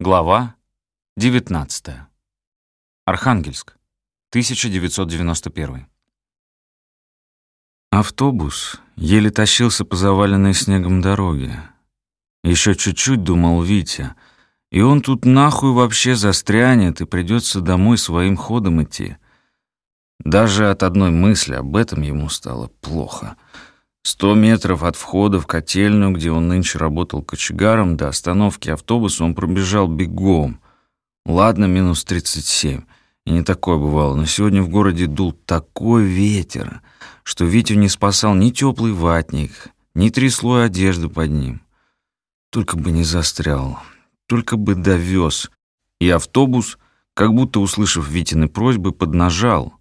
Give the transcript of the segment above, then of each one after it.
Глава 19. Архангельск. 1991. Автобус еле тащился по заваленной снегом дороге. Еще чуть-чуть думал Витя, и он тут нахуй вообще застрянет и придется домой своим ходом идти. Даже от одной мысли об этом ему стало плохо — Сто метров от входа в котельную, где он нынче работал кочегаром, до остановки автобуса он пробежал бегом. Ладно, минус тридцать семь. И не такое бывало, но сегодня в городе дул такой ветер, что Витю не спасал ни теплый ватник, ни три слоя одежды под ним. Только бы не застрял, только бы довез. И автобус, как будто услышав Витины просьбы, поднажал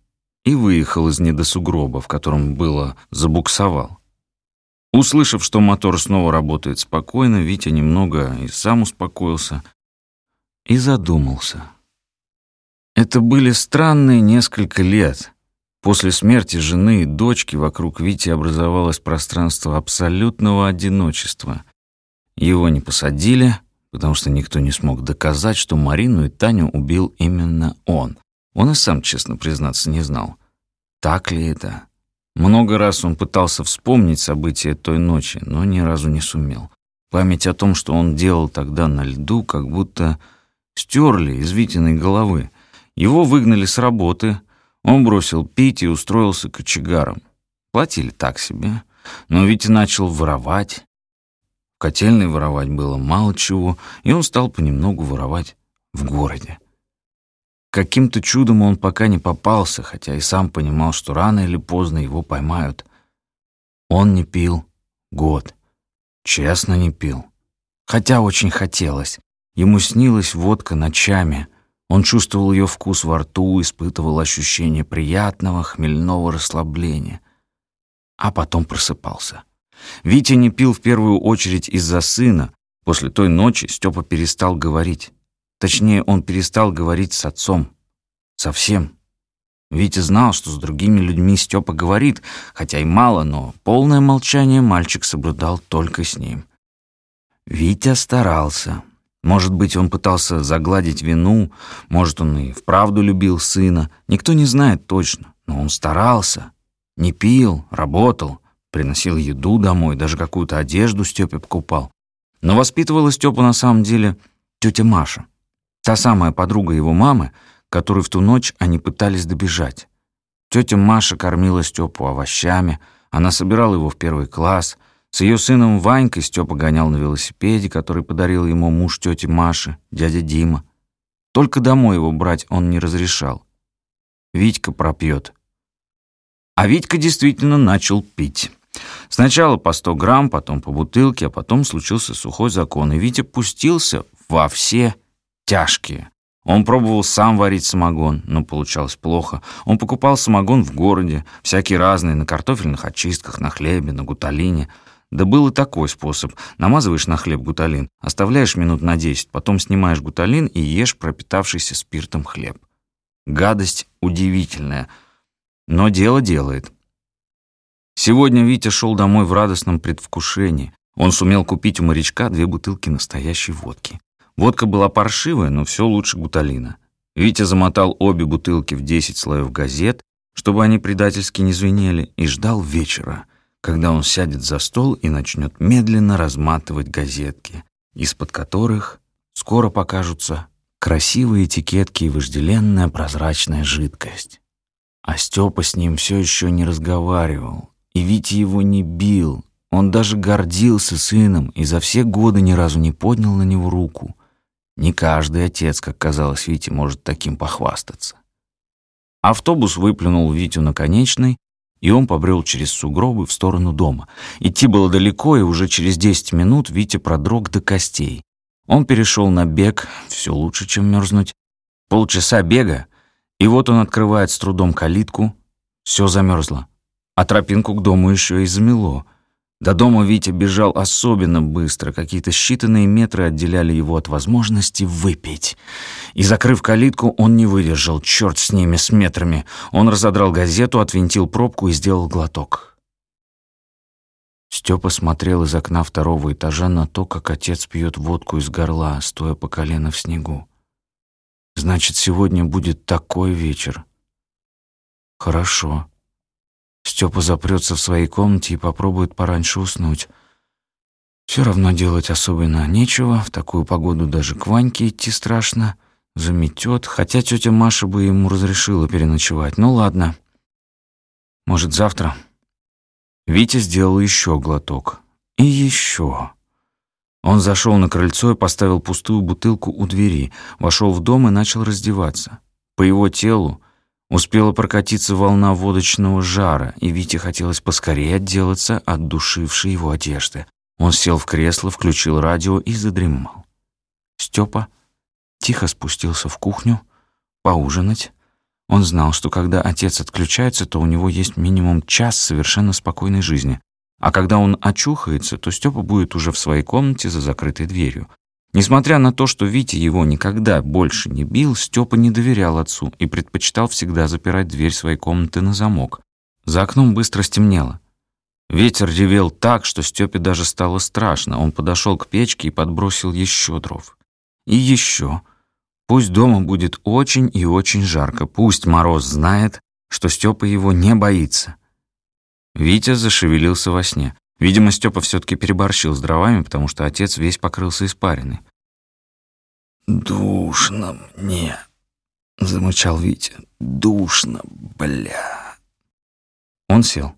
и выехал из недосугроба, в котором было забуксовал. Услышав, что мотор снова работает спокойно, Витя немного и сам успокоился и задумался. Это были странные несколько лет. После смерти жены и дочки вокруг Вити образовалось пространство абсолютного одиночества. Его не посадили, потому что никто не смог доказать, что Марину и Таню убил именно он. Он и сам, честно признаться, не знал, так ли это. Много раз он пытался вспомнить события той ночи, но ни разу не сумел. Память о том, что он делал тогда на льду, как будто стерли из Витиной головы. Его выгнали с работы, он бросил пить и устроился кочегаром. Платили так себе, но Витя начал воровать. В котельной воровать было мало чего, и он стал понемногу воровать в городе. Каким-то чудом он пока не попался, хотя и сам понимал, что рано или поздно его поймают. Он не пил год. Честно не пил. Хотя очень хотелось. Ему снилась водка ночами. Он чувствовал ее вкус во рту, испытывал ощущение приятного хмельного расслабления. А потом просыпался. Витя не пил в первую очередь из-за сына. После той ночи Степа перестал говорить. Точнее, он перестал говорить с отцом. Совсем. Витя знал, что с другими людьми Степа говорит, хотя и мало, но полное молчание мальчик соблюдал только с ним. Витя старался. Может быть, он пытался загладить вину, может, он и вправду любил сына. Никто не знает точно, но он старался. Не пил, работал, приносил еду домой, даже какую-то одежду Степе покупал. Но воспитывала Степу на самом деле тетя Маша. Та самая подруга его мамы, которой в ту ночь они пытались добежать. Тетя Маша кормила Степу овощами, она собирала его в первый класс. С ее сыном Ванькой Степа гонял на велосипеде, который подарил ему муж тети Маши, дядя Дима. Только домой его брать он не разрешал. Витька пропьет. А Витька действительно начал пить. Сначала по 100 грамм, потом по бутылке, а потом случился сухой закон, и Витя пустился во все тяжкие. Он пробовал сам варить самогон, но получалось плохо. Он покупал самогон в городе, всякие разные, на картофельных очистках, на хлебе, на гуталине. Да был и такой способ. Намазываешь на хлеб гуталин, оставляешь минут на 10, потом снимаешь гуталин и ешь пропитавшийся спиртом хлеб. Гадость удивительная, но дело делает. Сегодня Витя шел домой в радостном предвкушении. Он сумел купить у морячка две бутылки настоящей водки. Водка была паршивая, но все лучше гуталина. Витя замотал обе бутылки в 10 слоев газет, чтобы они предательски не звенели, и ждал вечера, когда он сядет за стол и начнет медленно разматывать газетки, из-под которых скоро покажутся красивые этикетки и вожделенная прозрачная жидкость. А Степа с ним все еще не разговаривал, и Витя его не бил, он даже гордился сыном и за все годы ни разу не поднял на него руку. Не каждый отец, как казалось Вите, может таким похвастаться. Автобус выплюнул Витю на конечной, и он побрел через сугробы в сторону дома. Идти было далеко, и уже через 10 минут Витя продрог до костей. Он перешел на бег, все лучше, чем мерзнуть. Полчаса бега, и вот он открывает с трудом калитку, все замерзло. А тропинку к дому еще и замело — до дома Витя бежал особенно быстро, какие-то считанные метры отделяли его от возможности выпить. И, закрыв калитку, он не выдержал, черт с ними, с метрами. Он разодрал газету, отвинтил пробку и сделал глоток. Степа смотрел из окна второго этажа на то, как отец пьет водку из горла, стоя по колено в снегу. Значит, сегодня будет такой вечер. Хорошо. Степа запрется в своей комнате и попробует пораньше уснуть. Все равно делать особенно нечего, в такую погоду даже к Ваньке идти страшно, заметет, хотя тетя Маша бы ему разрешила переночевать. Ну ладно, может, завтра? Витя сделал еще глоток. И еще. Он зашел на крыльцо и поставил пустую бутылку у двери, вошел в дом и начал раздеваться. По его телу успела прокатиться волна водочного жара, и Вите хотелось поскорее отделаться от душившей его одежды. Он сел в кресло, включил радио и задремал. Степа тихо спустился в кухню поужинать. Он знал, что когда отец отключается, то у него есть минимум час совершенно спокойной жизни. А когда он очухается, то Степа будет уже в своей комнате за закрытой дверью. Несмотря на то, что Витя его никогда больше не бил, Степа не доверял отцу и предпочитал всегда запирать дверь своей комнаты на замок. За окном быстро стемнело. Ветер ревел так, что Степе даже стало страшно. Он подошел к печке и подбросил еще дров. И еще. Пусть дома будет очень и очень жарко. Пусть Мороз знает, что Степа его не боится. Витя зашевелился во сне. Видимо, Степа все-таки переборщил с дровами, потому что отец весь покрылся испариной. «Душно мне», — замычал Витя. «Душно, бля». Он сел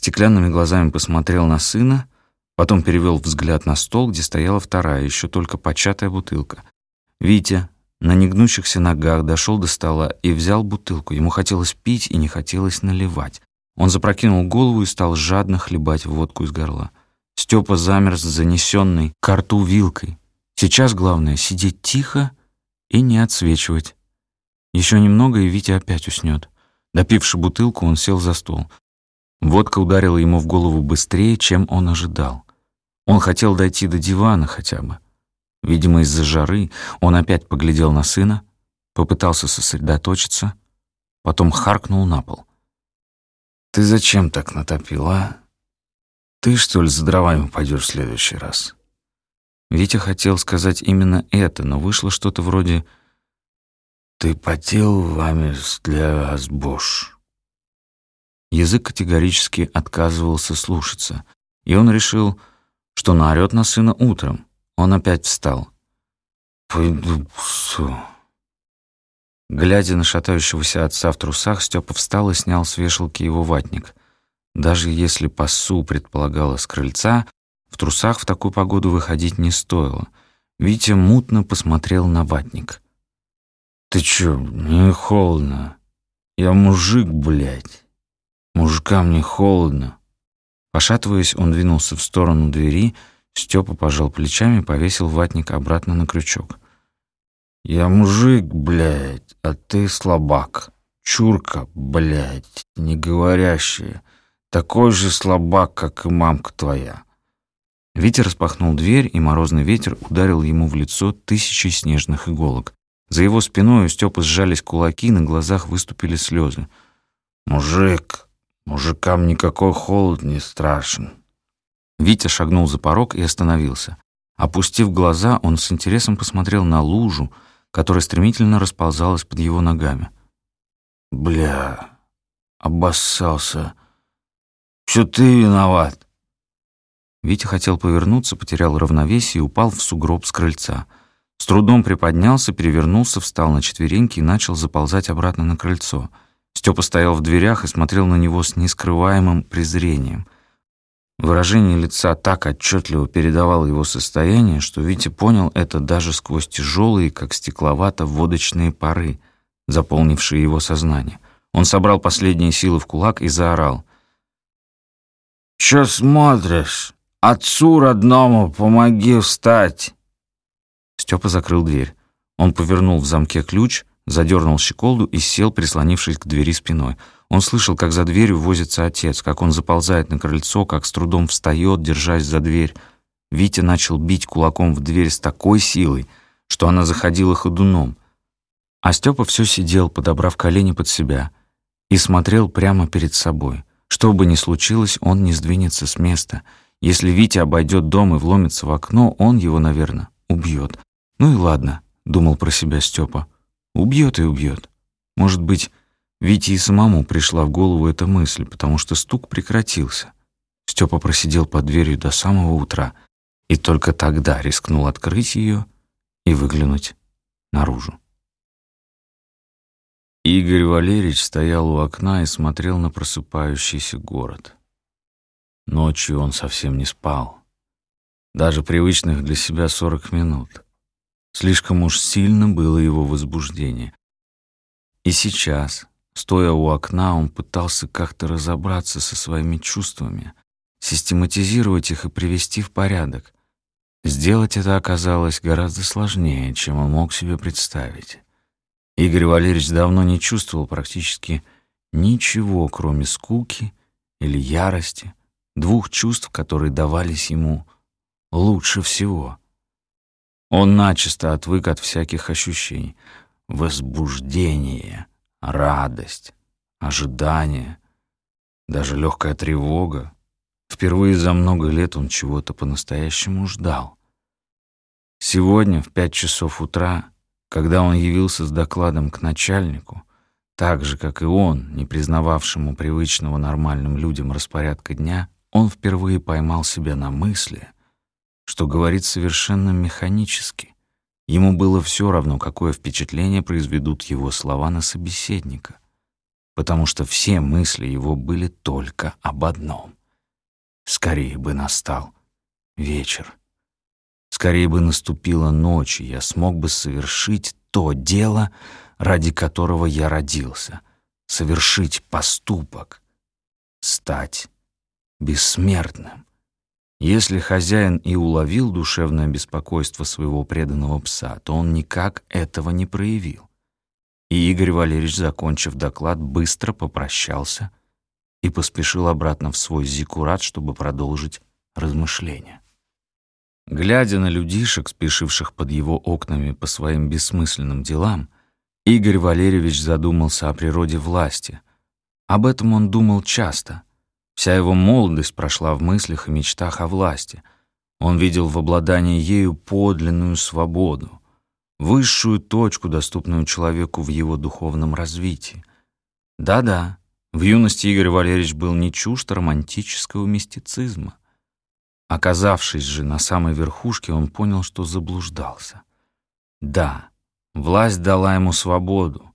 стеклянными глазами посмотрел на сына, потом перевел взгляд на стол, где стояла вторая, еще только початая бутылка. Витя на негнущихся ногах дошел до стола и взял бутылку. Ему хотелось пить и не хотелось наливать. Он запрокинул голову и стал жадно хлебать водку из горла. Степа замер с занесенной к рту вилкой. Сейчас главное — сидеть тихо и не отсвечивать. Еще немного, и Витя опять уснет. Допивши бутылку, он сел за стол. Водка ударила ему в голову быстрее, чем он ожидал. Он хотел дойти до дивана хотя бы. Видимо, из-за жары он опять поглядел на сына, попытался сосредоточиться, потом харкнул на пол. «Ты зачем так натопил, а? Ты, что ли, за дровами пойдешь в следующий раз?» Витя хотел сказать именно это, но вышло что-то вроде «Ты потел вами для сбош». Язык категорически отказывался слушаться, и он решил, что наорёт на сына утром. Он опять встал. «Пойду псу». Глядя на шатающегося отца в трусах, Степа встал и снял с вешалки его ватник. Даже если пасу предполагала с крыльца, в трусах в такую погоду выходить не стоило. Витя мутно посмотрел на ватник. «Ты чё, мне холодно? Я мужик, блядь!» Мужикам не холодно. Пошатываясь, он двинулся в сторону двери, Степа пожал плечами и повесил ватник обратно на крючок. «Я мужик, блядь, а ты слабак. Чурка, блядь, не говорящая. Такой же слабак, как и мамка твоя». Витя распахнул дверь, и морозный ветер ударил ему в лицо тысячи снежных иголок. За его спиной у Степы сжались кулаки, на глазах выступили слезы. «Мужик, Мужикам никакой холод не страшен. Витя шагнул за порог и остановился. Опустив глаза, он с интересом посмотрел на лужу, которая стремительно расползалась под его ногами. «Бля, обоссался. Все ты виноват». Витя хотел повернуться, потерял равновесие и упал в сугроб с крыльца. С трудом приподнялся, перевернулся, встал на четвереньки и начал заползать обратно на крыльцо — Степа стоял в дверях и смотрел на него с нескрываемым презрением. Выражение лица так отчетливо передавало его состояние, что Витя понял это даже сквозь тяжелые, как стекловато-водочные пары, заполнившие его сознание. Он собрал последние силы в кулак и заорал. «Чё смотришь? Отцу родному помоги встать!» Степа закрыл дверь. Он повернул в замке ключ, задернул щеколду и сел, прислонившись к двери спиной. Он слышал, как за дверью возится отец, как он заползает на крыльцо, как с трудом встает, держась за дверь. Витя начал бить кулаком в дверь с такой силой, что она заходила ходуном. А Степа все сидел, подобрав колени под себя, и смотрел прямо перед собой. Что бы ни случилось, он не сдвинется с места. Если Витя обойдет дом и вломится в окно, он его, наверное, убьет. Ну и ладно, думал про себя Степа. Убьет и убьет. Может быть, Вите и самому пришла в голову эта мысль, потому что стук прекратился. Степа просидел под дверью до самого утра и только тогда рискнул открыть ее и выглянуть наружу. Игорь Валерьевич стоял у окна и смотрел на просыпающийся город. Ночью он совсем не спал. Даже привычных для себя сорок минут. Слишком уж сильно было его возбуждение. И сейчас, стоя у окна, он пытался как-то разобраться со своими чувствами, систематизировать их и привести в порядок. Сделать это оказалось гораздо сложнее, чем он мог себе представить. Игорь Валерьевич давно не чувствовал практически ничего, кроме скуки или ярости, двух чувств, которые давались ему лучше всего. Он начисто отвык от всяких ощущений. Возбуждение, радость, ожидание, даже легкая тревога. Впервые за много лет он чего-то по-настоящему ждал. Сегодня в пять часов утра когда он явился с докладом к начальнику, так же, как и он, не признававшему привычного нормальным людям распорядка дня, он впервые поймал себя на мысли, что говорит совершенно механически. Ему было все равно, какое впечатление произведут его слова на собеседника, потому что все мысли его были только об одном. Скорее бы настал вечер. Скорее бы наступила ночь, и я смог бы совершить то дело, ради которого я родился, совершить поступок, стать бессмертным. Если хозяин и уловил душевное беспокойство своего преданного пса, то он никак этого не проявил. И Игорь Валерьевич, закончив доклад, быстро попрощался и поспешил обратно в свой зиккурат, чтобы продолжить размышления. Глядя на людишек, спешивших под его окнами по своим бессмысленным делам, Игорь Валерьевич задумался о природе власти. Об этом он думал часто. Вся его молодость прошла в мыслях и мечтах о власти. Он видел в обладании ею подлинную свободу, высшую точку, доступную человеку в его духовном развитии. Да-да, в юности Игорь Валерьевич был не чужд романтического мистицизма. Оказавшись же на самой верхушке, он понял, что заблуждался. Да, власть дала ему свободу,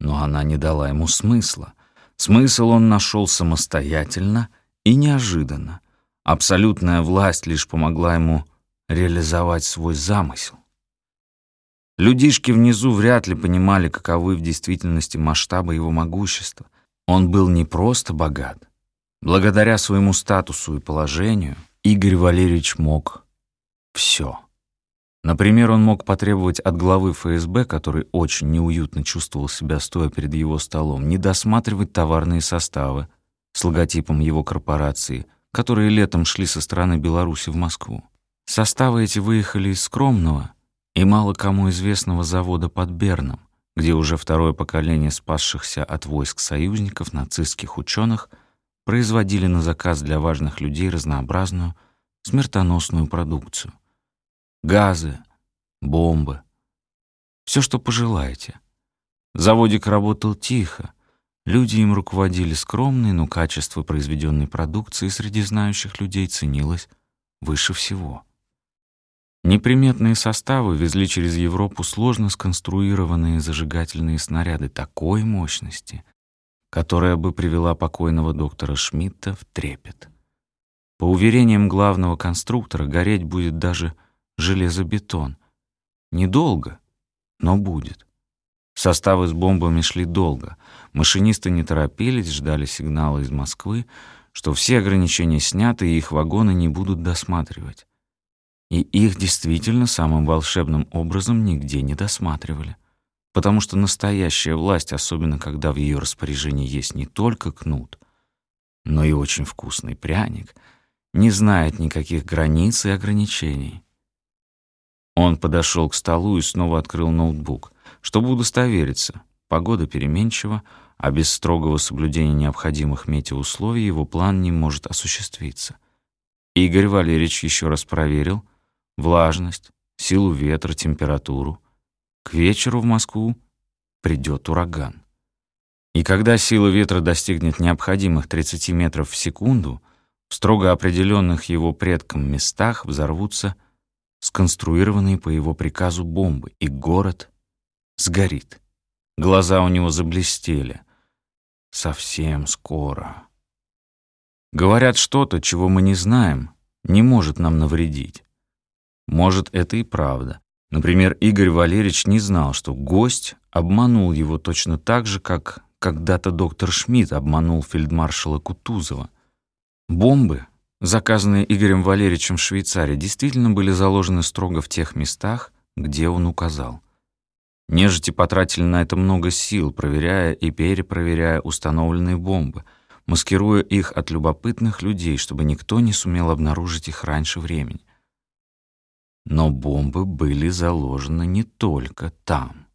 но она не дала ему смысла. Смысл он нашел самостоятельно и неожиданно. Абсолютная власть лишь помогла ему реализовать свой замысел. Людишки внизу вряд ли понимали, каковы в действительности масштабы его могущества. Он был не просто богат. Благодаря своему статусу и положению — Игорь Валерьевич мог все. Например, он мог потребовать от главы ФСБ, который очень неуютно чувствовал себя, стоя перед его столом, не досматривать товарные составы с логотипом его корпорации, которые летом шли со стороны Беларуси в Москву. Составы эти выехали из скромного и мало кому известного завода под Берном, где уже второе поколение спасшихся от войск союзников нацистских ученых – производили на заказ для важных людей разнообразную, смертоносную продукцию. Газы, бомбы, все, что пожелаете. Заводик работал тихо, люди им руководили скромные, но качество произведенной продукции среди знающих людей ценилось выше всего. Неприметные составы везли через Европу сложно сконструированные зажигательные снаряды такой мощности, которая бы привела покойного доктора Шмидта в трепет. По уверениям главного конструктора, гореть будет даже железобетон. Недолго, но будет. Составы с бомбами шли долго. Машинисты не торопились, ждали сигнала из Москвы, что все ограничения сняты и их вагоны не будут досматривать. И их действительно самым волшебным образом нигде не досматривали потому что настоящая власть, особенно когда в ее распоряжении есть не только кнут, но и очень вкусный пряник, не знает никаких границ и ограничений. Он подошел к столу и снова открыл ноутбук, чтобы удостовериться. Погода переменчива, а без строгого соблюдения необходимых метеоусловий его план не может осуществиться. Игорь Валерьевич еще раз проверил влажность, силу ветра, температуру. К вечеру в Москву придет ураган. И когда сила ветра достигнет необходимых 30 метров в секунду, в строго определенных его предкам местах взорвутся сконструированные по его приказу бомбы, и город сгорит. Глаза у него заблестели. Совсем скоро. Говорят, что-то, чего мы не знаем, не может нам навредить. Может, это и правда. Например, Игорь Валерьевич не знал, что гость обманул его точно так же, как когда-то доктор Шмидт обманул фельдмаршала Кутузова. Бомбы, заказанные Игорем Валерьевичем в Швейцарии, действительно были заложены строго в тех местах, где он указал. Нежити потратили на это много сил, проверяя и перепроверяя установленные бомбы, маскируя их от любопытных людей, чтобы никто не сумел обнаружить их раньше времени. Но бомбы были заложены не только там.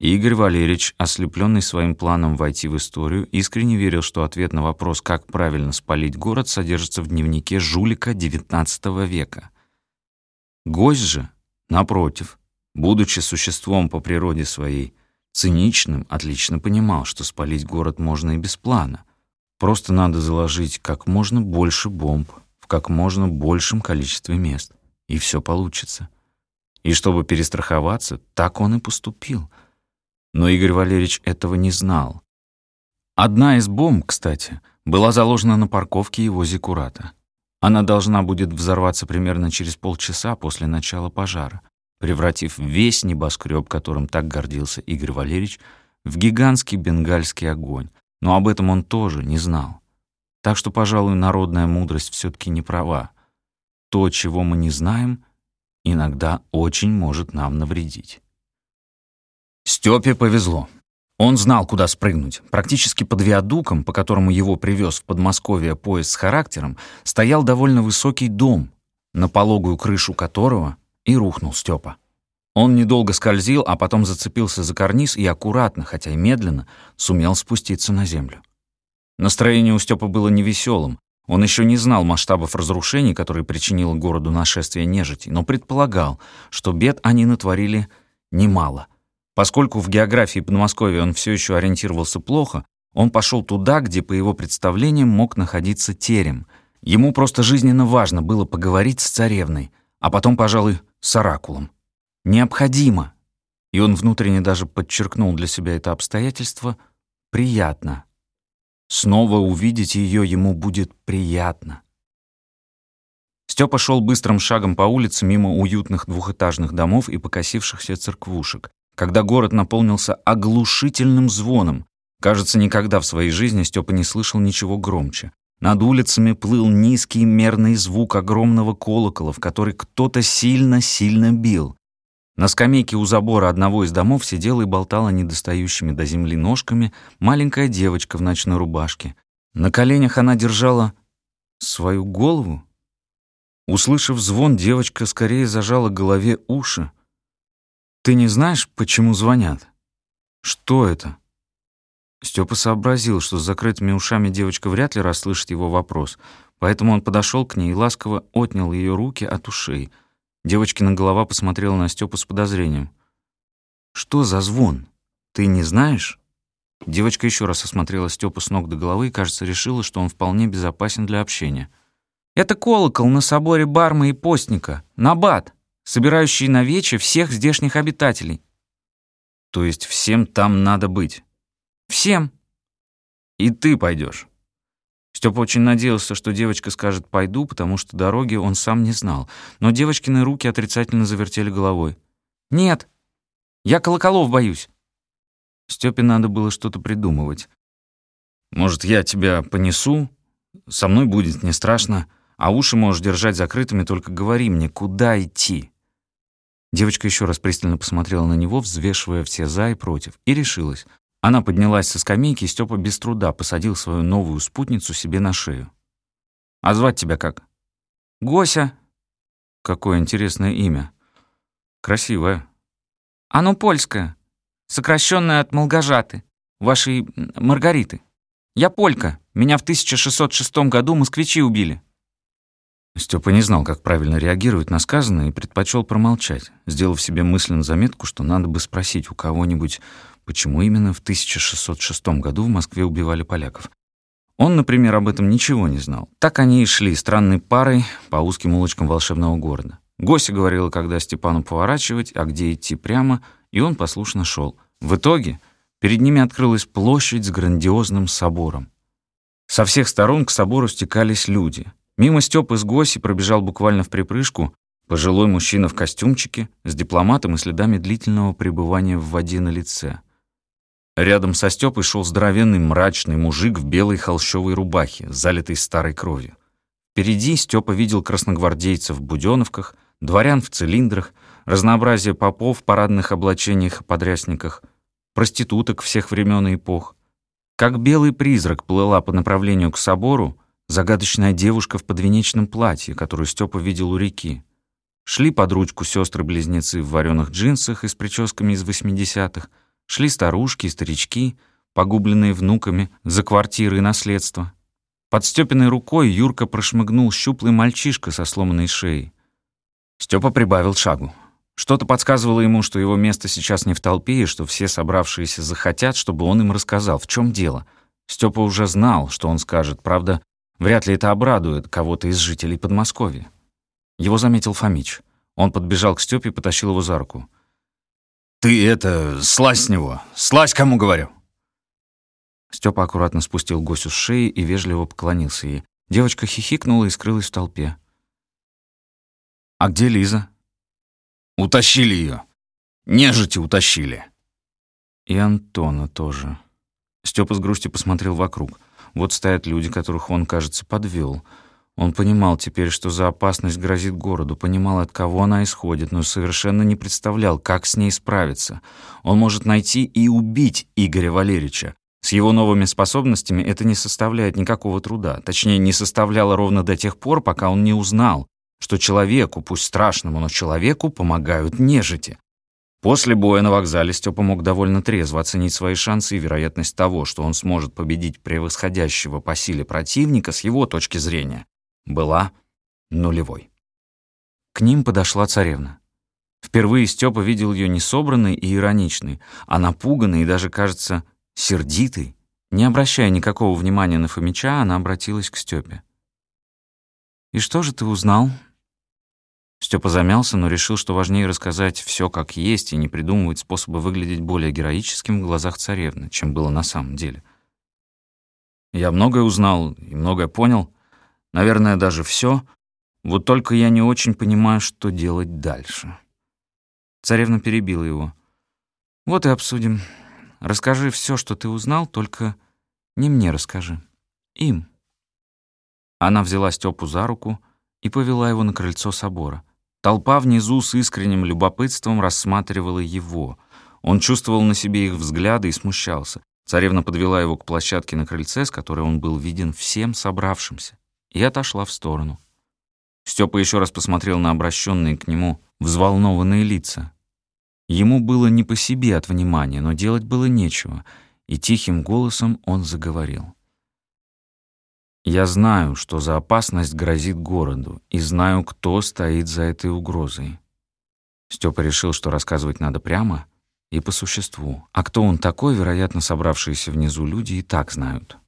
Игорь Валерьевич, ослепленный своим планом войти в историю, искренне верил, что ответ на вопрос, как правильно спалить город, содержится в дневнике жулика XIX века. Гость же, напротив, будучи существом по природе своей циничным, отлично понимал, что спалить город можно и без плана. Просто надо заложить как можно больше бомб в как можно большем количестве мест, и все получится. И чтобы перестраховаться, так он и поступил. Но Игорь Валерьевич этого не знал. Одна из бомб, кстати, была заложена на парковке его зиккурата. Она должна будет взорваться примерно через полчаса после начала пожара превратив весь небоскреб, которым так гордился Игорь Валерьевич, в гигантский бенгальский огонь. Но об этом он тоже не знал. Так что, пожалуй, народная мудрость все таки не права. То, чего мы не знаем, иногда очень может нам навредить. Степе повезло. Он знал, куда спрыгнуть. Практически под виадуком, по которому его привез в Подмосковье поезд с характером, стоял довольно высокий дом, на пологую крышу которого и рухнул Степа. Он недолго скользил, а потом зацепился за карниз и аккуратно, хотя и медленно, сумел спуститься на землю. Настроение у Степа было невеселым. Он еще не знал масштабов разрушений, которые причинило городу нашествие нежити, но предполагал, что бед они натворили немало. Поскольку в географии Подмосковья он все еще ориентировался плохо, он пошел туда, где, по его представлениям, мог находиться терем. Ему просто жизненно важно было поговорить с царевной, а потом, пожалуй, с оракулом. Необходимо, и он внутренне даже подчеркнул для себя это обстоятельство, приятно. Снова увидеть ее ему будет приятно. Степа шел быстрым шагом по улице мимо уютных двухэтажных домов и покосившихся церквушек, когда город наполнился оглушительным звоном. Кажется, никогда в своей жизни Степа не слышал ничего громче. Над улицами плыл низкий мерный звук огромного колокола, в который кто-то сильно-сильно бил. На скамейке у забора одного из домов сидела и болтала недостающими до земли ножками маленькая девочка в ночной рубашке. На коленях она держала свою голову. Услышав звон, девочка скорее зажала голове уши. «Ты не знаешь, почему звонят? Что это?» Степа сообразил, что с закрытыми ушами девочка вряд ли расслышит его вопрос, поэтому он подошел к ней и ласково отнял ее руки от ушей. Девочкина голова посмотрела на Степу с подозрением. «Что за звон? Ты не знаешь?» Девочка еще раз осмотрела Степу с ног до головы и, кажется, решила, что он вполне безопасен для общения. «Это колокол на соборе Барма и Постника, Набат, собирающий на вече всех здешних обитателей». «То есть всем там надо быть?» Всем. И ты пойдешь. Степа очень надеялся, что девочка скажет «пойду», потому что дороги он сам не знал. Но девочкины руки отрицательно завертели головой. «Нет, я колоколов боюсь». Степе надо было что-то придумывать. «Может, я тебя понесу? Со мной будет не страшно, а уши можешь держать закрытыми, только говори мне, куда идти?» Девочка еще раз пристально посмотрела на него, взвешивая все «за» и «против», и решилась. Она поднялась со скамейки, и Степа без труда посадил свою новую спутницу себе на шею. «А звать тебя как?» «Гося». «Какое интересное имя. Красивое». «Оно польское, сокращенное от Молгожаты. вашей Маргариты. Я полька. Меня в 1606 году москвичи убили». Степа не знал, как правильно реагировать на сказанное, и предпочел промолчать, сделав себе мысленно заметку, что надо бы спросить у кого-нибудь, почему именно в 1606 году в Москве убивали поляков. Он, например, об этом ничего не знал. Так они и шли странной парой по узким улочкам волшебного города. Гося говорила, когда Степану поворачивать, а где идти прямо, и он послушно шел. В итоге перед ними открылась площадь с грандиозным собором. Со всех сторон к собору стекались люди. Мимо Степы с Госи пробежал буквально в припрыжку пожилой мужчина в костюмчике с дипломатом и следами длительного пребывания в воде на лице. Рядом со Степой шел здоровенный мрачный мужик в белой холщовой рубахе, залитой старой кровью. Впереди Степа видел красногвардейцев в буденовках, дворян в цилиндрах, разнообразие попов в парадных облачениях и подрясниках, проституток всех времен и эпох. Как белый призрак плыла по направлению к собору загадочная девушка в подвенечном платье, которую Степа видел у реки. Шли под ручку сестры-близнецы в вареных джинсах и с прическами из восьмидесятых, шли старушки и старички, погубленные внуками за квартиры и наследство. Под Степиной рукой Юрка прошмыгнул щуплый мальчишка со сломанной шеей. Степа прибавил шагу. Что-то подсказывало ему, что его место сейчас не в толпе, и что все собравшиеся захотят, чтобы он им рассказал, в чем дело. Степа уже знал, что он скажет, правда, вряд ли это обрадует кого-то из жителей Подмосковья. Его заметил Фомич. Он подбежал к Степе и потащил его за руку. «Ты это, слазь с него! Слазь, кому говорю!» Степа аккуратно спустил Госю с шеи и вежливо поклонился ей. Девочка хихикнула и скрылась в толпе. «А где Лиза?» «Утащили ее. Нежити утащили». «И Антона тоже». Степа с грустью посмотрел вокруг. Вот стоят люди, которых он, кажется, подвел. Он понимал теперь, что за опасность грозит городу, понимал, от кого она исходит, но совершенно не представлял, как с ней справиться. Он может найти и убить Игоря Валерьевича. С его новыми способностями это не составляет никакого труда. Точнее, не составляло ровно до тех пор, пока он не узнал, что человеку, пусть страшному, но человеку, помогают нежити. После боя на вокзале Степа мог довольно трезво оценить свои шансы и вероятность того, что он сможет победить превосходящего по силе противника с его точки зрения, была нулевой. К ним подошла царевна. Впервые Степа видел ее не собранной и ироничной, а напуганной и даже, кажется, сердитой. Не обращая никакого внимания на Фомича, она обратилась к Степе. «И что же ты узнал?» Степа замялся, но решил, что важнее рассказать все как есть и не придумывать способы выглядеть более героическим в глазах царевны, чем было на самом деле. «Я многое узнал и многое понял», Наверное, даже все. Вот только я не очень понимаю, что делать дальше. Царевна перебила его. Вот и обсудим. Расскажи все, что ты узнал, только не мне расскажи. Им. Она взяла Степу за руку и повела его на крыльцо собора. Толпа внизу с искренним любопытством рассматривала его. Он чувствовал на себе их взгляды и смущался. Царевна подвела его к площадке на крыльце, с которой он был виден всем собравшимся и отошла в сторону. Степа еще раз посмотрел на обращенные к нему взволнованные лица. Ему было не по себе от внимания, но делать было нечего, и тихим голосом он заговорил. «Я знаю, что за опасность грозит городу, и знаю, кто стоит за этой угрозой». Степа решил, что рассказывать надо прямо и по существу, а кто он такой, вероятно, собравшиеся внизу люди и так знают.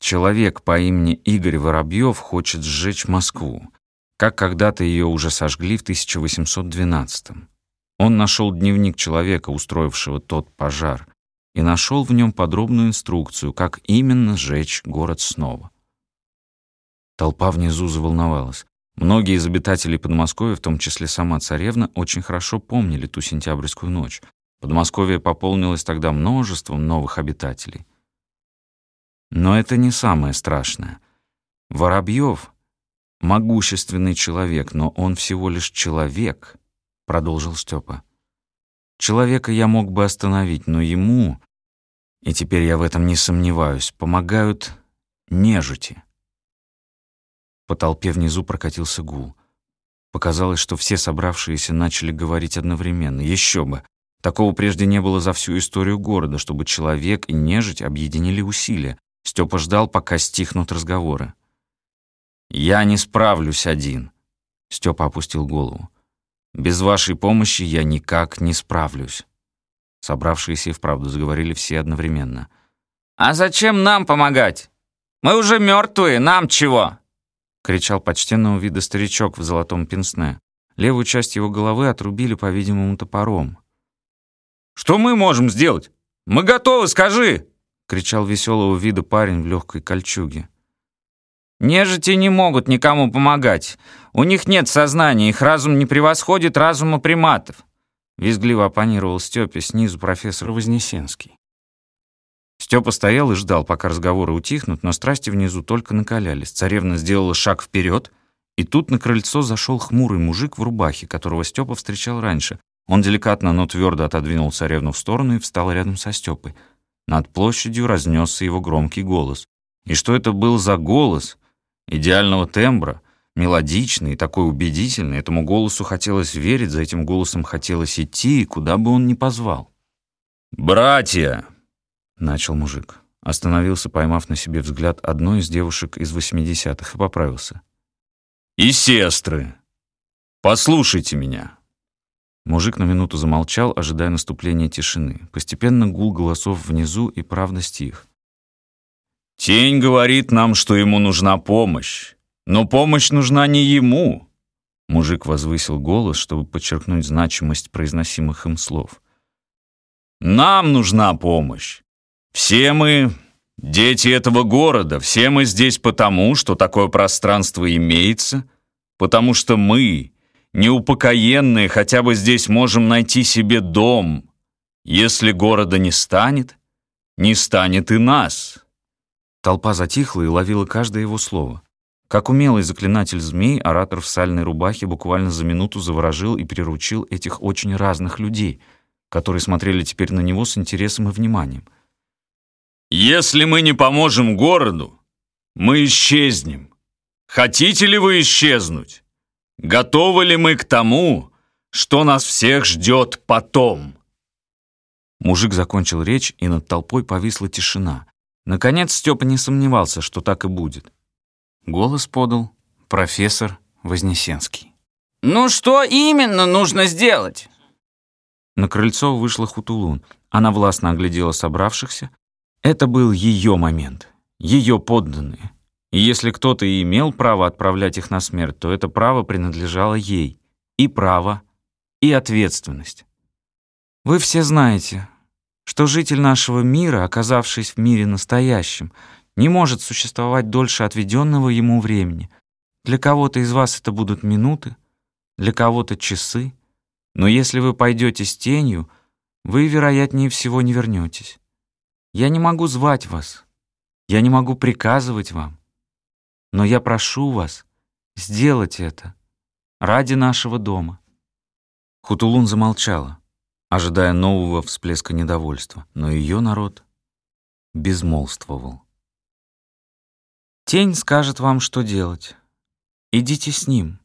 Человек по имени Игорь Воробьев хочет сжечь Москву, как когда-то ее уже сожгли в 1812 -м. Он нашел дневник человека, устроившего тот пожар, и нашел в нем подробную инструкцию, как именно сжечь город снова. Толпа внизу заволновалась. Многие из обитателей Подмосковья, в том числе сама царевна, очень хорошо помнили ту сентябрьскую ночь. Подмосковье пополнилось тогда множеством новых обитателей. Но это не самое страшное. Воробьев — могущественный человек, но он всего лишь человек, — продолжил Степа. Человека я мог бы остановить, но ему, и теперь я в этом не сомневаюсь, помогают нежити. По толпе внизу прокатился гул. Показалось, что все собравшиеся начали говорить одновременно. Еще бы! Такого прежде не было за всю историю города, чтобы человек и нежить объединили усилия. Степа ждал, пока стихнут разговоры. «Я не справлюсь один», — Степа опустил голову. «Без вашей помощи я никак не справлюсь». Собравшиеся и вправду заговорили все одновременно. «А зачем нам помогать? Мы уже мертвые, нам чего?» — кричал почтенного вида старичок в золотом пенсне. Левую часть его головы отрубили, по-видимому, топором. «Что мы можем сделать? Мы готовы, скажи!» — кричал веселого вида парень в легкой кольчуге. «Нежити не могут никому помогать. У них нет сознания, их разум не превосходит разума приматов», — визгливо оппонировал Степе снизу профессор Вознесенский. Степа стоял и ждал, пока разговоры утихнут, но страсти внизу только накалялись. Царевна сделала шаг вперед, и тут на крыльцо зашел хмурый мужик в рубахе, которого Степа встречал раньше. Он деликатно, но твердо отодвинул царевну в сторону и встал рядом со Степой. Над площадью разнесся его громкий голос. И что это был за голос? Идеального тембра, мелодичный, такой убедительный. Этому голосу хотелось верить, за этим голосом хотелось идти, куда бы он ни позвал. «Братья!» начал мужик. Остановился, поймав на себе взгляд одной из девушек из восьмидесятых, и поправился. «И сестры! Послушайте меня!» Мужик на минуту замолчал, ожидая наступления тишины. Постепенно гул голосов внизу и правда стих. «Тень говорит нам, что ему нужна помощь. Но помощь нужна не ему!» Мужик возвысил голос, чтобы подчеркнуть значимость произносимых им слов. «Нам нужна помощь. Все мы дети этого города, все мы здесь потому, что такое пространство имеется, потому что мы, неупокоенные, хотя бы здесь можем найти себе дом. Если города не станет, не станет и нас». Толпа затихла и ловила каждое его слово. Как умелый заклинатель змей, оратор в сальной рубахе буквально за минуту заворожил и приручил этих очень разных людей, которые смотрели теперь на него с интересом и вниманием — если мы не поможем городу, мы исчезнем. Хотите ли вы исчезнуть? Готовы ли мы к тому, что нас всех ждет потом?» Мужик закончил речь, и над толпой повисла тишина. Наконец Степа не сомневался, что так и будет. Голос подал профессор Вознесенский. «Ну что именно нужно сделать?» На крыльцо вышла Хутулун. Она властно оглядела собравшихся, это был ее момент, ее подданные. И если кто-то и имел право отправлять их на смерть, то это право принадлежало ей. И право, и ответственность. Вы все знаете, что житель нашего мира, оказавшись в мире настоящем, не может существовать дольше отведенного ему времени. Для кого-то из вас это будут минуты, для кого-то часы, но если вы пойдете с тенью, вы, вероятнее всего, не вернетесь. Я не могу звать вас, я не могу приказывать вам, но я прошу вас сделать это ради нашего дома». Хутулун замолчала, ожидая нового всплеска недовольства, но ее народ безмолвствовал. «Тень скажет вам, что делать. Идите с ним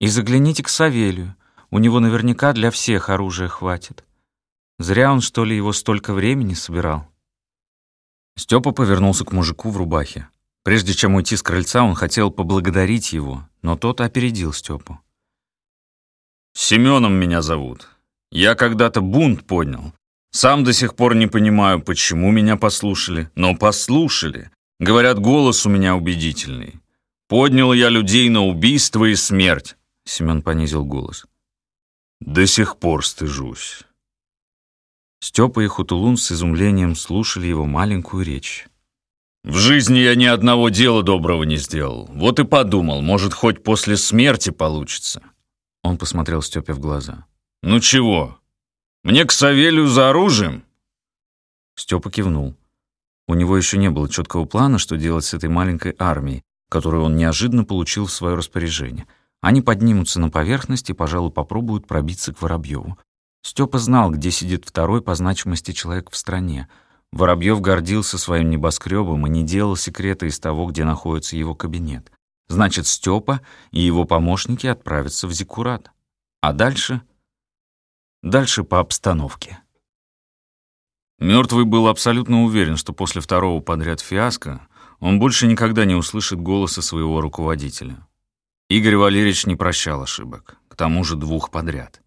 и загляните к Савелию, у него наверняка для всех оружия хватит. Зря он, что ли, его столько времени собирал». Степа повернулся к мужику в рубахе. Прежде чем уйти с крыльца, он хотел поблагодарить его, но тот опередил Степу. «Семеном меня зовут. Я когда-то бунт поднял. Сам до сих пор не понимаю, почему меня послушали, но послушали. Говорят, голос у меня убедительный. Поднял я людей на убийство и смерть», — Семен понизил голос. «До сих пор стыжусь». Степа и Хутулун с изумлением слушали его маленькую речь. «В жизни я ни одного дела доброго не сделал. Вот и подумал, может, хоть после смерти получится». Он посмотрел Степе в глаза. «Ну чего? Мне к Савелью за оружием?» Степа кивнул. У него еще не было четкого плана, что делать с этой маленькой армией, которую он неожиданно получил в свое распоряжение. Они поднимутся на поверхность и, пожалуй, попробуют пробиться к Воробьеву. Степа знал, где сидит второй по значимости человек в стране. Воробьев гордился своим небоскребом и не делал секрета из того, где находится его кабинет. Значит, Степа и его помощники отправятся в Зиккурат. А дальше Дальше по обстановке. Мертвый был абсолютно уверен, что после второго подряд фиаско он больше никогда не услышит голоса своего руководителя. Игорь Валерьевич не прощал ошибок, к тому же двух подряд.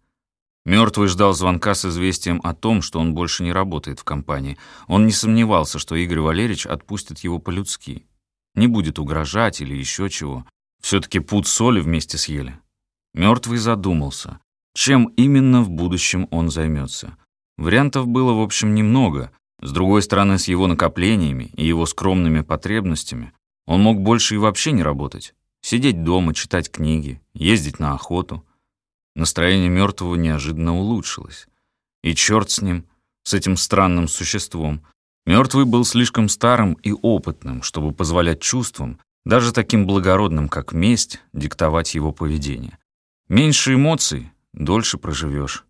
Мертвый ждал звонка с известием о том, что он больше не работает в компании. Он не сомневался, что Игорь Валерьевич отпустит его по-людски. Не будет угрожать или еще чего. Все-таки пуд соли вместе съели. Мертвый задумался, чем именно в будущем он займется. Вариантов было, в общем, немного. С другой стороны, с его накоплениями и его скромными потребностями он мог больше и вообще не работать. Сидеть дома, читать книги, ездить на охоту — Настроение мертвого неожиданно улучшилось. И черт с ним, с этим странным существом. Мертвый был слишком старым и опытным, чтобы позволять чувствам, даже таким благородным, как месть, диктовать его поведение. Меньше эмоций, дольше проживешь.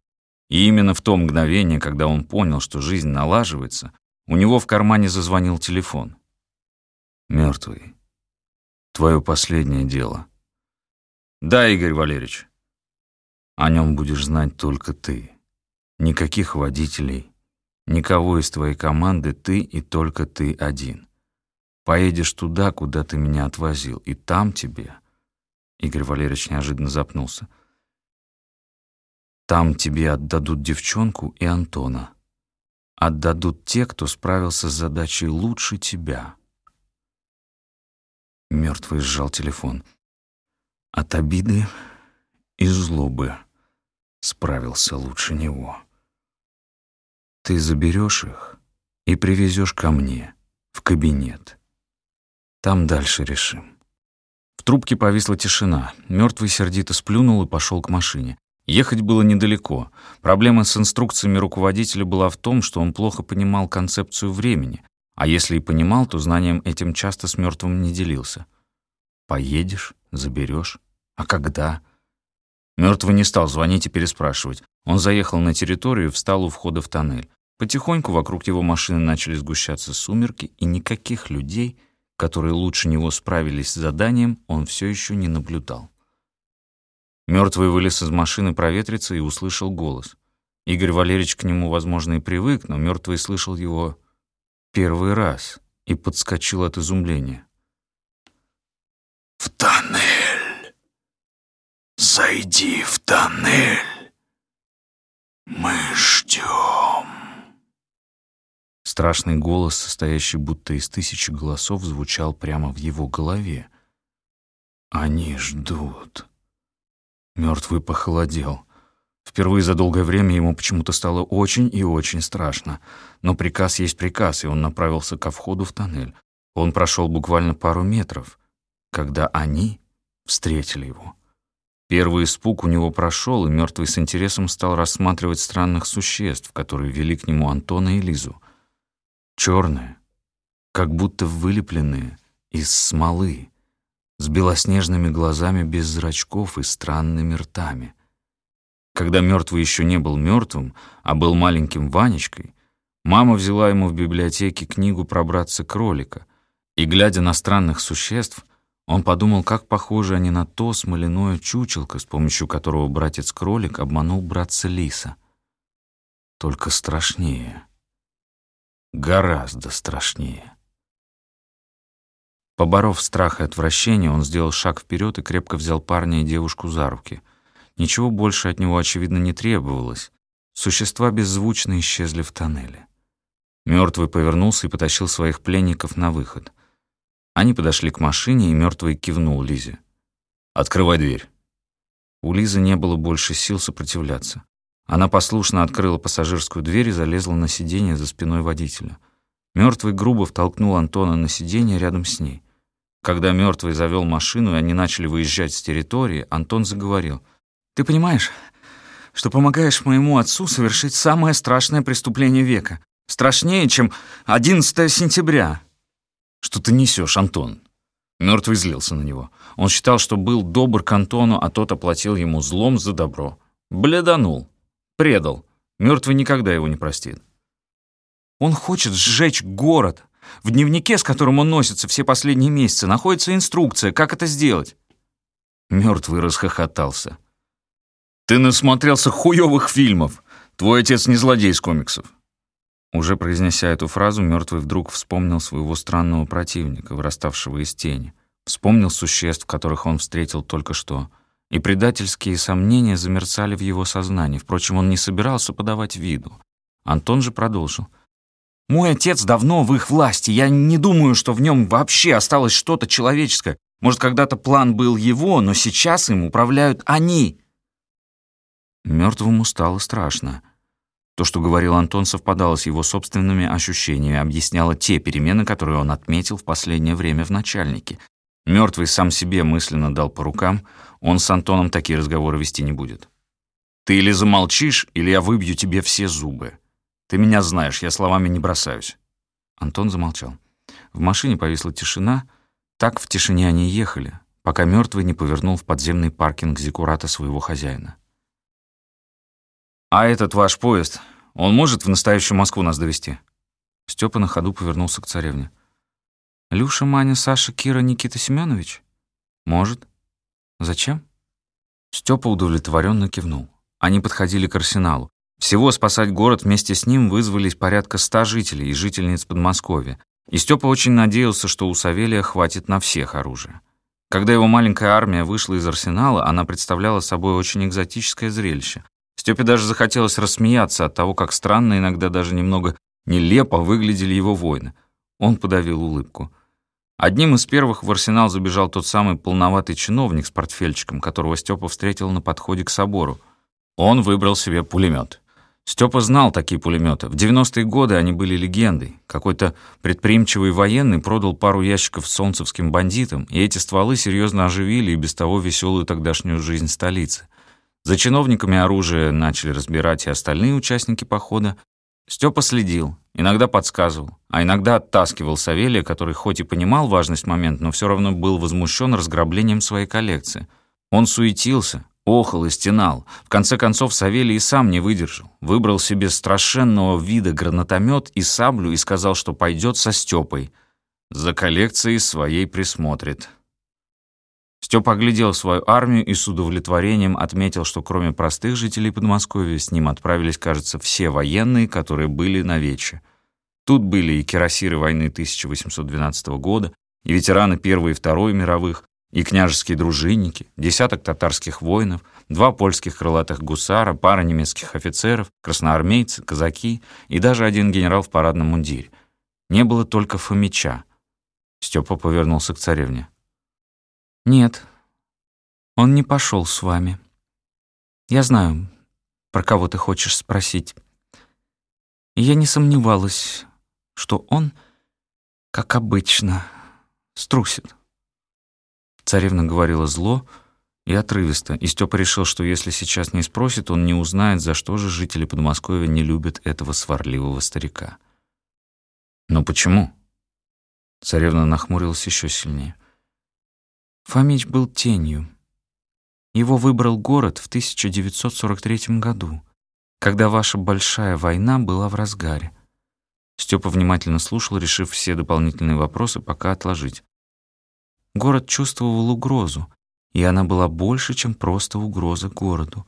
И именно в то мгновение, когда он понял, что жизнь налаживается, у него в кармане зазвонил телефон. «Мертвый. Твое последнее дело». «Да, Игорь Валерьевич». О нем будешь знать только ты. Никаких водителей, никого из твоей команды, ты и только ты один. Поедешь туда, куда ты меня отвозил, и там тебе...» Игорь Валерьевич неожиданно запнулся. «Там тебе отдадут девчонку и Антона. Отдадут те, кто справился с задачей лучше тебя». Мертвый сжал телефон. От обиды и злобы справился лучше него. Ты заберешь их и привезешь ко мне, в кабинет. Там дальше решим. В трубке повисла тишина. Мертвый сердито сплюнул и пошел к машине. Ехать было недалеко. Проблема с инструкциями руководителя была в том, что он плохо понимал концепцию времени, а если и понимал, то знанием этим часто с мертвым не делился. Поедешь, заберешь. А когда? Мертвый не стал звонить и переспрашивать. Он заехал на территорию и встал у входа в тоннель. Потихоньку вокруг его машины начали сгущаться сумерки, и никаких людей, которые лучше него справились с заданием, он все еще не наблюдал. Мертвый вылез из машины проветриться и услышал голос. Игорь Валерьевич к нему, возможно, и привык, но мертвый слышал его первый раз и подскочил от изумления. «В тоннель!» Зайди в тоннель. Мы ждем. Страшный голос, состоящий будто из тысячи голосов, звучал прямо в его голове. Они ждут. Мертвый похолодел. Впервые за долгое время ему почему-то стало очень и очень страшно. Но приказ есть приказ, и он направился ко входу в тоннель. Он прошел буквально пару метров, когда они встретили его. Первый испуг у него прошел, и мертвый с интересом стал рассматривать странных существ, которые вели к нему Антона и Лизу. Черные, как будто вылепленные из смолы, с белоснежными глазами без зрачков и странными ртами. Когда мертвый еще не был мертвым, а был маленьким Ванечкой, мама взяла ему в библиотеке книгу про братца-кролика, и, глядя на странных существ, он подумал, как похожи они на то смоляное чучелко, с помощью которого братец-кролик обманул братца Лиса. Только страшнее. Гораздо страшнее. Поборов страх и отвращение, он сделал шаг вперед и крепко взял парня и девушку за руки. Ничего больше от него, очевидно, не требовалось. Существа беззвучно исчезли в тоннеле. Мертвый повернулся и потащил своих пленников на выход — они подошли к машине, и мертвый кивнул Лизе. «Открывай дверь». У Лизы не было больше сил сопротивляться. Она послушно открыла пассажирскую дверь и залезла на сиденье за спиной водителя. Мертвый грубо втолкнул Антона на сиденье рядом с ней. Когда мертвый завел машину, и они начали выезжать с территории, Антон заговорил. «Ты понимаешь, что помогаешь моему отцу совершить самое страшное преступление века? Страшнее, чем 11 сентября!» «Что ты несешь, Антон?» Мертвый злился на него. Он считал, что был добр к Антону, а тот оплатил ему злом за добро. Бледанул. Предал. Мертвый никогда его не простит. Он хочет сжечь город. В дневнике, с которым он носится все последние месяцы, находится инструкция, как это сделать. Мертвый расхохотался. «Ты насмотрелся хуёвых фильмов. Твой отец не злодей из комиксов». Уже произнеся эту фразу, мертвый вдруг вспомнил своего странного противника, выраставшего из тени. Вспомнил существ, которых он встретил только что. И предательские сомнения замерцали в его сознании. Впрочем, он не собирался подавать виду. Антон же продолжил. «Мой отец давно в их власти. Я не думаю, что в нем вообще осталось что-то человеческое. Может, когда-то план был его, но сейчас им управляют они». Мертвому стало страшно. То, что говорил Антон, совпадало с его собственными ощущениями, объясняло те перемены, которые он отметил в последнее время в начальнике. Мертвый сам себе мысленно дал по рукам, он с Антоном такие разговоры вести не будет. «Ты или замолчишь, или я выбью тебе все зубы. Ты меня знаешь, я словами не бросаюсь». Антон замолчал. В машине повисла тишина. Так в тишине они ехали, пока мертвый не повернул в подземный паркинг зиккурата своего хозяина. «А этот ваш поезд, он может в настоящую Москву нас довести? Степа на ходу повернулся к царевне. «Люша, Маня, Саша, Кира, Никита Семенович? Может. Зачем?» Степа удовлетворенно кивнул. Они подходили к арсеналу. Всего спасать город вместе с ним вызвались порядка ста жителей и жительниц Подмосковья. И Степа очень надеялся, что у Савелия хватит на всех оружия. Когда его маленькая армия вышла из арсенала, она представляла собой очень экзотическое зрелище. Степе даже захотелось рассмеяться от того, как странно, иногда даже немного нелепо выглядели его воины. Он подавил улыбку. Одним из первых в арсенал забежал тот самый полноватый чиновник с портфельчиком, которого Степа встретил на подходе к собору. Он выбрал себе пулемет. Степа знал такие пулеметы. В 90-е годы они были легендой. Какой-то предприимчивый военный продал пару ящиков солнцевским бандитам, и эти стволы серьезно оживили и без того веселую тогдашнюю жизнь столицы. За чиновниками оружие начали разбирать и остальные участники похода. Степа следил, иногда подсказывал, а иногда оттаскивал Савелия, который хоть и понимал важность момента, но все равно был возмущен разграблением своей коллекции. Он суетился, охал и стенал. В конце концов Савелий и сам не выдержал. Выбрал себе страшенного вида гранатомет и саблю и сказал, что пойдет со Степой. За коллекцией своей присмотрит. Степа оглядел свою армию и с удовлетворением отметил, что кроме простых жителей Подмосковья с ним отправились, кажется, все военные, которые были на Вече. Тут были и кирасиры войны 1812 года, и ветераны Первой и Второй мировых, и княжеские дружинники, десяток татарских воинов, два польских крылатых гусара, пара немецких офицеров, красноармейцы, казаки и даже один генерал в парадном мундире. Не было только Фомича. Степа повернулся к царевне. «Нет, он не пошел с вами. Я знаю, про кого ты хочешь спросить. И я не сомневалась, что он, как обычно, струсит». Царевна говорила зло и отрывисто, и Степа решил, что если сейчас не спросит, он не узнает, за что же жители Подмосковья не любят этого сварливого старика. «Но почему?» Царевна нахмурилась еще сильнее. Фомич был тенью. Его выбрал город в 1943 году, когда ваша большая война была в разгаре. Степа внимательно слушал, решив все дополнительные вопросы пока отложить. Город чувствовал угрозу, и она была больше, чем просто угроза городу.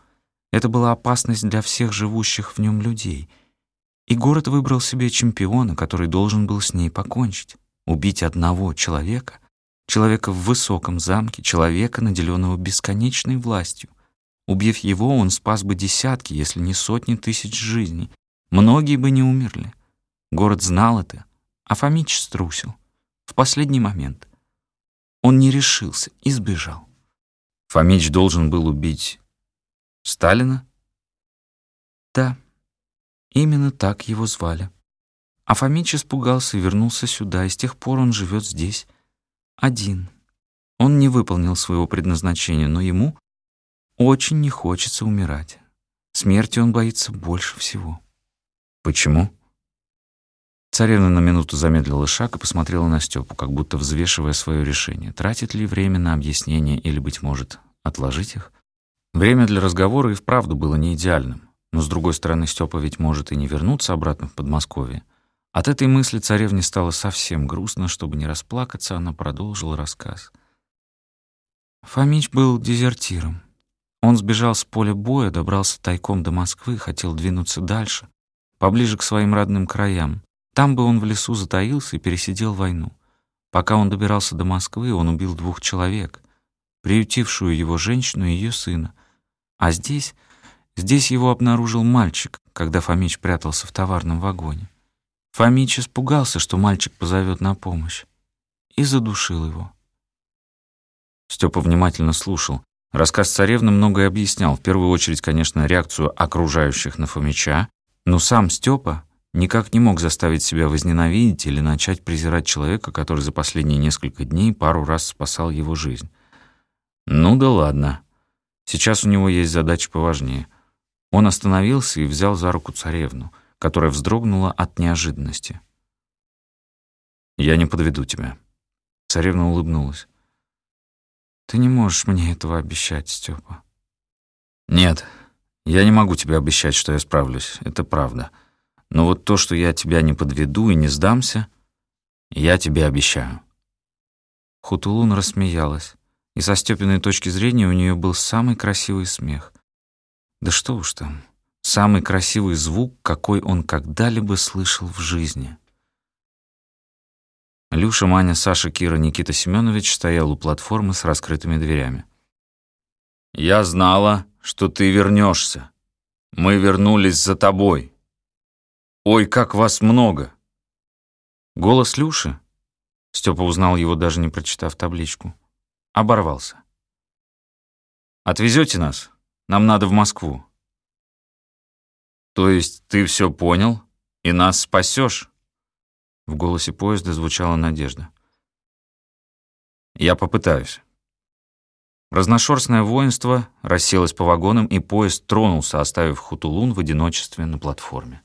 Это была опасность для всех живущих в нем людей. И город выбрал себе чемпиона, который должен был с ней покончить. Убить одного человека человека в высоком замке, человека, наделенного бесконечной властью. Убив его, он спас бы десятки, если не сотни тысяч жизней. Многие бы не умерли. Город знал это, а Фомич струсил. В последний момент. Он не решился и сбежал. Фомич должен был убить Сталина? Да, именно так его звали. А Фомич испугался и вернулся сюда, и с тех пор он живет здесь, один. Он не выполнил своего предназначения, но ему очень не хочется умирать. Смерти он боится больше всего. Почему? Царевна на минуту замедлила шаг и посмотрела на Степу, как будто взвешивая свое решение, тратит ли время на объяснение или, быть может, отложить их. Время для разговора и вправду было не идеальным, но, с другой стороны, Степа ведь может и не вернуться обратно в Подмосковье. От этой мысли царевне стало совсем грустно, чтобы не расплакаться, она продолжила рассказ. Фомич был дезертиром. Он сбежал с поля боя, добрался тайком до Москвы, хотел двинуться дальше, поближе к своим родным краям. Там бы он в лесу затаился и пересидел войну. Пока он добирался до Москвы, он убил двух человек, приютившую его женщину и ее сына. А здесь, здесь его обнаружил мальчик, когда Фомич прятался в товарном вагоне. Фомич испугался, что мальчик позовет на помощь, и задушил его. Степа внимательно слушал. Рассказ царевны многое объяснял. В первую очередь, конечно, реакцию окружающих на Фомича. Но сам Степа никак не мог заставить себя возненавидеть или начать презирать человека, который за последние несколько дней пару раз спасал его жизнь. Ну да ладно. Сейчас у него есть задача поважнее. Он остановился и взял за руку царевну, которая вздрогнула от неожиданности. «Я не подведу тебя». Царевна улыбнулась. Ты не можешь мне этого обещать, Степа. Нет, я не могу тебе обещать, что я справлюсь. Это правда. Но вот то, что я тебя не подведу и не сдамся, я тебе обещаю. Хутулун рассмеялась, и со Степиной точки зрения у нее был самый красивый смех. Да что уж там, самый красивый звук, какой он когда-либо слышал в жизни. Люша, Маня, Саша, Кира, Никита Семенович стоял у платформы с раскрытыми дверями. «Я знала, что ты вернешься. Мы вернулись за тобой. Ой, как вас много!» Голос Люши, Степа узнал его, даже не прочитав табличку, оборвался. «Отвезете нас? Нам надо в Москву». «То есть ты все понял и нас спасешь?» В голосе поезда звучала надежда. «Я попытаюсь». Разношерстное воинство расселось по вагонам, и поезд тронулся, оставив Хутулун в одиночестве на платформе.